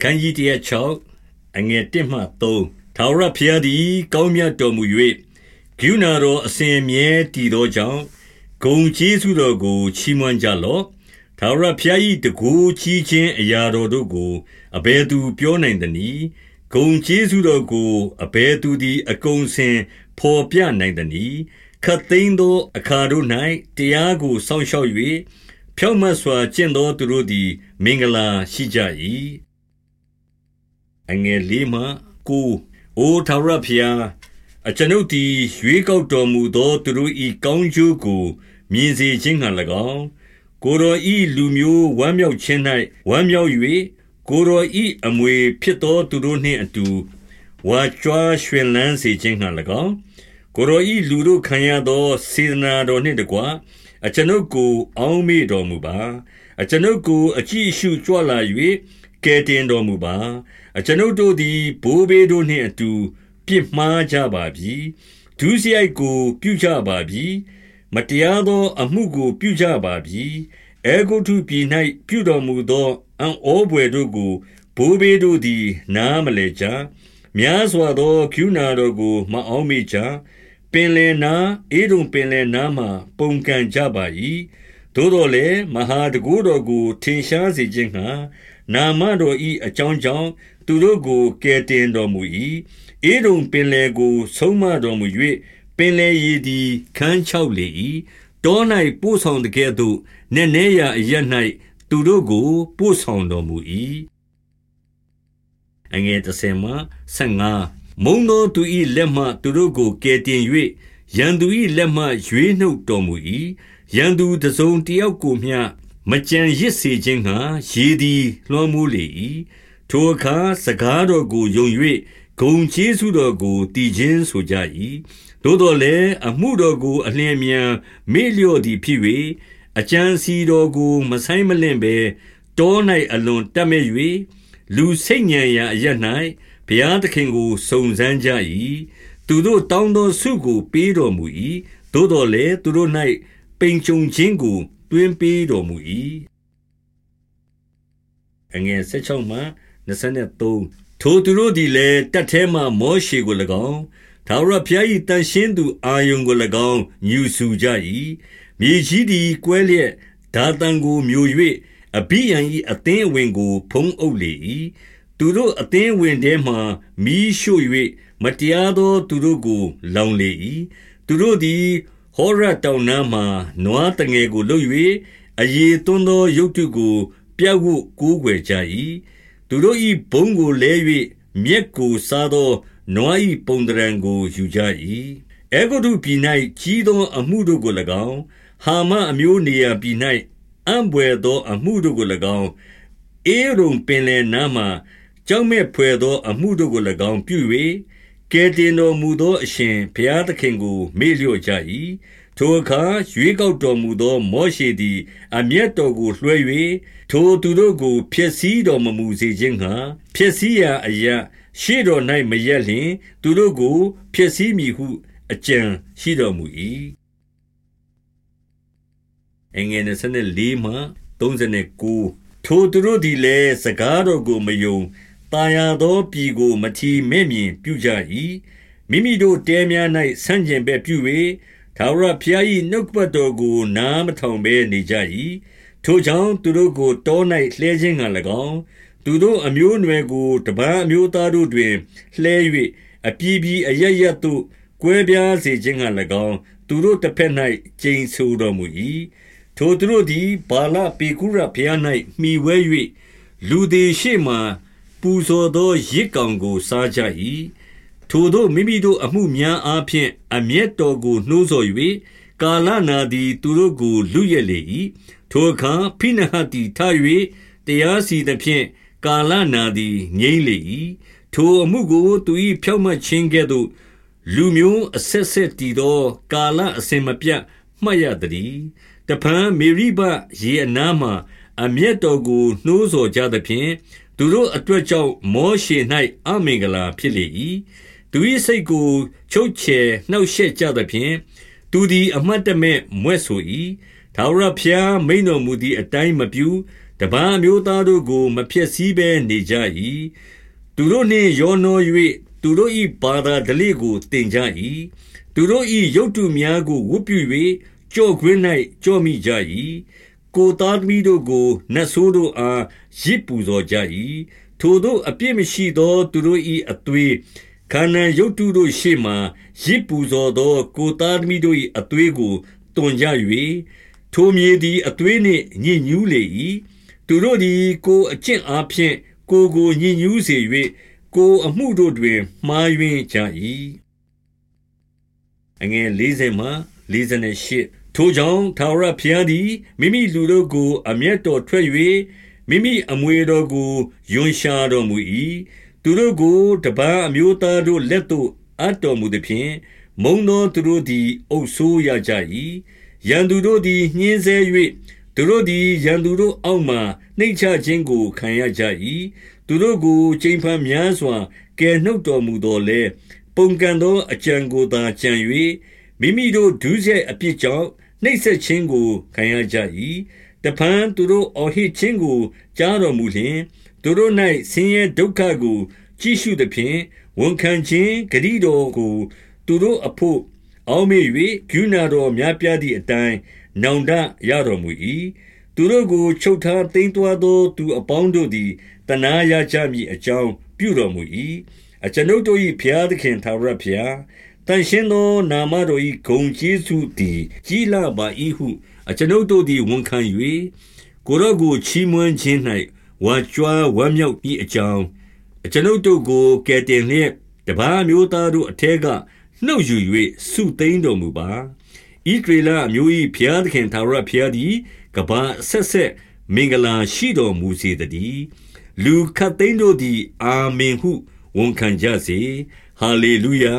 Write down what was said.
ခန်းကြီး106အငယ်1မှ3ထာဝရဘုရားသည်ကောင်းမြတ်တော်မူ၍ဂုဏတော်အစဉ်မြဲတည်သောကြောင့်ဂုံကျေးဇူးတော်ကိုချီးမွမ်းကြလော့ထာဝရဘုရား၏တကူကြီးခြင်းအရာတော်တို့ကိုအဘယ်သူပြောနိုင်သနည်းဂုံကျေးဇူးတော်ကိုအဘယ်သူသည်အကုန်စင်ဖော်ပြနိုင်သနည်းခတ်သိမ်းသောအခါတို့၌တရားကိုစောင့်ရှောက်၍ဖြောင့်မတ်စွာကျင့်သောသူတို့သည် မင်္ဂလာရှိကြ၏ အငယ်လေးမှကိုအိုထာဝရဘုရားအကျွန်ုပ်သည်ရွေးကောက်တော်မူသောသူတို့၏ကောင်းကျိုးကို မြင်စေခြင်းဟံ၎င်းကိုယ်တော်ဤလူမျိုးဝမ်းမြောက်ခြင်း၌ဝမ်းမြောက်၍ကိုယ်တော်ဤအမွေဖြစ်သောသူတို့နှင့်အတူဝါကြွားရွှင်လန်းစေခြင်းဟံ၎င်းကိုယ်တော်ဤလူတို့ခံရသောစေတနာတော်နှင့်တကွအကျွန်ုပ်ကို အောင်းမေ့တော်မူပါ အကျွန်ုပ်ကိုအကြည့်ရှုကြွလာ၍ ကယ်တင်တော်မူပါအကျွန်ုပ်တို့သည်ဘိုးဘေးတို့နှင့်အတူပြစ်မှားကြပါပြီဒုစရိုက်ကို ပြုကြပါပြီမတရားသော အမှုကို ပြုကြပါပြီအဲဂုတ်ထုပြည်၌ပြုတော်မူသောအံ့ဩပွေတို့ကိုဘိုးဘေးတို့သည် နားမလဲကြများစွာသောကျူးနာတော်ကို မအောင်မိကြပင်လယ်နာအေဒုံပင်လယ်နာမှ ပုန်ကန်ကြပါ၏သို့တော်လည်းမဟာတကူတော်ကို ထင်ရှားစေခြင်းဟံ နာမတော်၏အကြောင်းကြောင့်သူတို့ကိုကယ်တင်တော်မူ၏အေဒုံပင်လယ်ကို ဆုံးမတော်မူ၍ပင်လယ်ရည်သည်ခန်းချောက်လေ၏တော၌ပို့ဆောင်တကဲ့သို့နည်းနည်းရာအရ၌သူတို့ကို ပို့ဆောင်တော်မူ၏အငယ်30မှ15မုံသောသူ၏လက်မှသူတို့ကိုကယ်တင်၍ရန်သူ၏လက်မှရွေးနှုတ်တော်မူ၏ရန်သူတစုံတယောက်ကိုမျှ မကြံရစ်စေခြင်းငှာရေသည်လွှမ်းမိုးလေ၏ထိုအခါစကားတော်ကိုယုံ၍ဂုံကျေးဇူးတော်ကိုတည်ခြင်းဆိုကြ၏သို့တော်လည်းအမှုတော်ကိုအလျင်အမြန်မေ့လျော့သည်ဖြစ်၍အကြံစီတော်ကိုမဆိုင်မလင့်ဘဲတော၌အလွန်တက်မဲ့၍လူစိတ်ညံရာအရ၌ဘုရားသခင်ကိုစုံစမ်းကြ၏သူတို့တောင်းသောဆုကိုပေးတော်မူ၏သို့တော်လည်းသူတို့၌ပိန်ကြုံခြင်းကို တွင်ပေးတော်မူ၏အငယ်16မှ23ထိုသူတို့သည်လည်းတတ်ထဲမှမောရှေကို၎င်းထာဝရဘုရား၏တန်ရှင်းသူအာယုန်ကို၎င်းညူဆူကြ၏မြေကြီးသည်ကွဲလျက်ဒါတန်ကိုမျိုး၍အဘိယံ၏အသင်းအဝင်ကို ဖုံးအုပ်လေ၏သူတို့အသင်းဝင်ထဲမှမီးရှို့၍မတရားသောသူတို့ကို လောင်လေ၏သူတို့သည် ဟောရတောင်နားမှနွားတငယ်ကိုလုပ်၍အယေသွန်းသော ရုပ်တုကို ပြတ်ဝုကိုးကွယ်ကြ၏သူတို့၏ဘုံကိုလဲ၍မြက်ကိုစားသော နွား၏ပုံတရံကို ယူကြ၏အေဂုတုပြည်၌ကြီးသောအမှုတို့ကို၎င်း ဟာမအမျိုးနေရာပြည်၌အံ့ဘွယ်သောအမှုတို့ကို၎င်းအေရုံပင်လယ်နားမှကြောက်မဲ့ဖွယ်သော အမှုတို့ကို၎င်း ပြု၍ ကဲတင်တော်မူသောအရှင်ဘုရားသခင်ကို မေ့လျော့ကြ၏ထိုအခါရွေးကောက်တော်မူသော မောရှေသည် အမျက်တော်ကိုလွှဲ၍ထိုသူတို့ကိုဖျက်ဆီးတော်မမူစေခြင်းငှာဖျက်ဆီးရာအရာရှေ့တော်၌မရက်လျင်သူတို့ကိုဖျက်ဆီးမည်ဟု အကြံရှိတော်မူ၏အငယ်24မှ39ထိုသူတို့သည်လည်းစကားတော်ကိုမယုံ ตาရသောပြည်ကို မထီမဲ့မြင်ပြုကြ၏မိမိတို့တဲများ၌ဆန့်ကျင်ဘက်ပြု၍ထာဝရဘုရား၏နှုတ်ပတ်တော်ကို နားမထောင်ဘဲနေကြ၏ထိုကြောင့်သူတို့ကို တော၌လှဲခြင်းငှာ၎င်း သူတို့အမျိုးအနွယ်ကို တပန်းအမျိုးသားတို့တွင် လှဲ၍အပြည်ပြည်အရရသို့ ကွဲပြားစေခြင်းငှာ၎င်း သူတို့တစ်ဖက်၌ကျိန်ဆိုတော်မူ၏ထိုသူတို့သည်ဘာလပေကုရဘုရား၌မှီဝဲ၍လူသည်ရှေ့မှ ပူဇော်သောရစ်ကောင်ကို စားကြ၏ထိုတို့မိမိတို့အမှုများအားဖြင့် အမျက်တော်ကိုနှိုးဆော်၍ကာလနာသည် သူတို့ကိုလူရက်လေ၏ထိုအခါဖိနဟတ်သည်ထ၍တရားစီသဖြင့်ကာလနာသည်ငြိမ့်လေ၏ထိုအမှုကိုသူ၏ဖြောက်မှတ်ခြင်းကဲ့သို့ လူမျိုးအဆက်ဆက်တည်သော ကာလအစဉ်မပြတ်မှတ်ရသည်တဖန်မေရိဘရေအနားမှ အမျက်တော်ကိုနှိုးဆော်ကြသဖြင့်သူတို့အတွက်ကြောင့်မောရှေ၌အမင်္ဂလာဖြစ်လေ၏သူ၏စိတ်ကိုချုပ်ချယ်နှောက်ရှက်ကြသဖြင့်သူသည်အမတ်တမဲ့မွဲ့ဆို၏ထာဝရဘုရားမိန်တော်မူသည့်အတိုင်းမပြုတပန်းမျိုးသားတို့ကို မဖျက်ဆီးဘဲနေကြ၏သူတို့နှင့်ရောနှော၍သူတို့၏ဘာသာဓလေ့ကိုတင်ကြ၏သူတို့၏ရုပ်တုများကိုဝတ်ပြု၍ကြော့ခွင်း၌ကြော့မိကြ၏ ကိုသားသမီးတို့ကို နတ်ဆိုးတို့အားရစ်ပူဇော်ကြ၏ထိုတို့ အပြစ်မရှိသော သူတို့၏အသွေးခန္ဓာရုပ်တုတို့ရှေ့မှရစ်ပူဇော်သော ကိုသားသမီးတို့၏အသွေးကိုတွန်ကြ၍ထိုမြေသည် အသွေးနှင့် ညစ်ညူးလေ၏သူတို့သည် ကိုအကျင့်အားဖြင့် ကိုကို ညစ်ညူးစေ၍ကိုအမှုတို့တွင် မှားယွင်းကြ၏အငယ်40မှ48 ထိုကြောင့်သာဝရဘုရားသည် မိမိလူတို့ကို အမျက်တော်ထွက်၍မိမိအမွေတော်ကိုယွန်ရှာတော်မူ၏သူတို့ကို တပန်းအမျိုးသားတို့လက်သို့ အပ်တော်မူသည်ဖြင့် မုံသောသူတို့သည် အုပ်ဆိုးရကြ၏ရန်သူတို့သည် ညှင်းဆဲ၍သူတို့သည် ရန်သူတို့အောက်မှနှိမ့်ချခြင်းကို ခံရကြ၏သူတို့ကိုချိန်ဖန်များစွာ ကယ်နှုတ်တော်မူတော်လဲပုန်ကန်သောအကြံကိုသာ ကြံ၍မိမိတို့ ဒုစရိုက်အပြစ်ကြောင့် နှိပ်စက်ခြင်းကိုခံရကြ၏တဖန်သူတို့အော်ဟစ်ခြင်းကိုကြားတော်မူလျှင်သူတို့၌ဆင်းရဲဒုက္ခကို ကြည့်ရှုသဖြင့်ဝန်ခံခြင်းဂရိတော်ကို သူတို့အဖို့အောက်မေ့၍ဂုဏတော်များပြားသည့်အတိုင်းနောင်တရတော်မူ၏သူတို့ကိုချုပ်ထားသိမ်းသွားသော သူအပေါင်းတို့သည်တနာရကြမည်အကြောင်းပြုတော်မူ၏အကျွန်ုပ်တို့၏ဘုရားသခင်သာရဘုရား တန်ရှင်းသောနာမတော်၏ဂုံကျေးဇူးသည်ကြီးလာပါ၏ဟု အကျွန်ုပ်တို့သည်ဝန်ခံ၍ကိုရော့ကိုချီးမွမ်းခြင်း၌ဝါကြွားဝမ်းမြောက်၏အကြောင်းအကျွန်ုပ်တို့ကိုကယ်တင်လျက်တပါးမျိုးသားတို့အထက်ကနှုတ်ယူ၍စုသိမ်းတော်မူပါဣဒရေလအမျိုး၏ဘုရားသခင်သာရဘုရားသည်ကဘာဆက်ဆက်မင်္ဂလာရှိတော်မူစေတည်းလူခတ်သိမ်းတို့သည် အာမင်ဟုဝန်ခံကြစေဟာလေလုယာ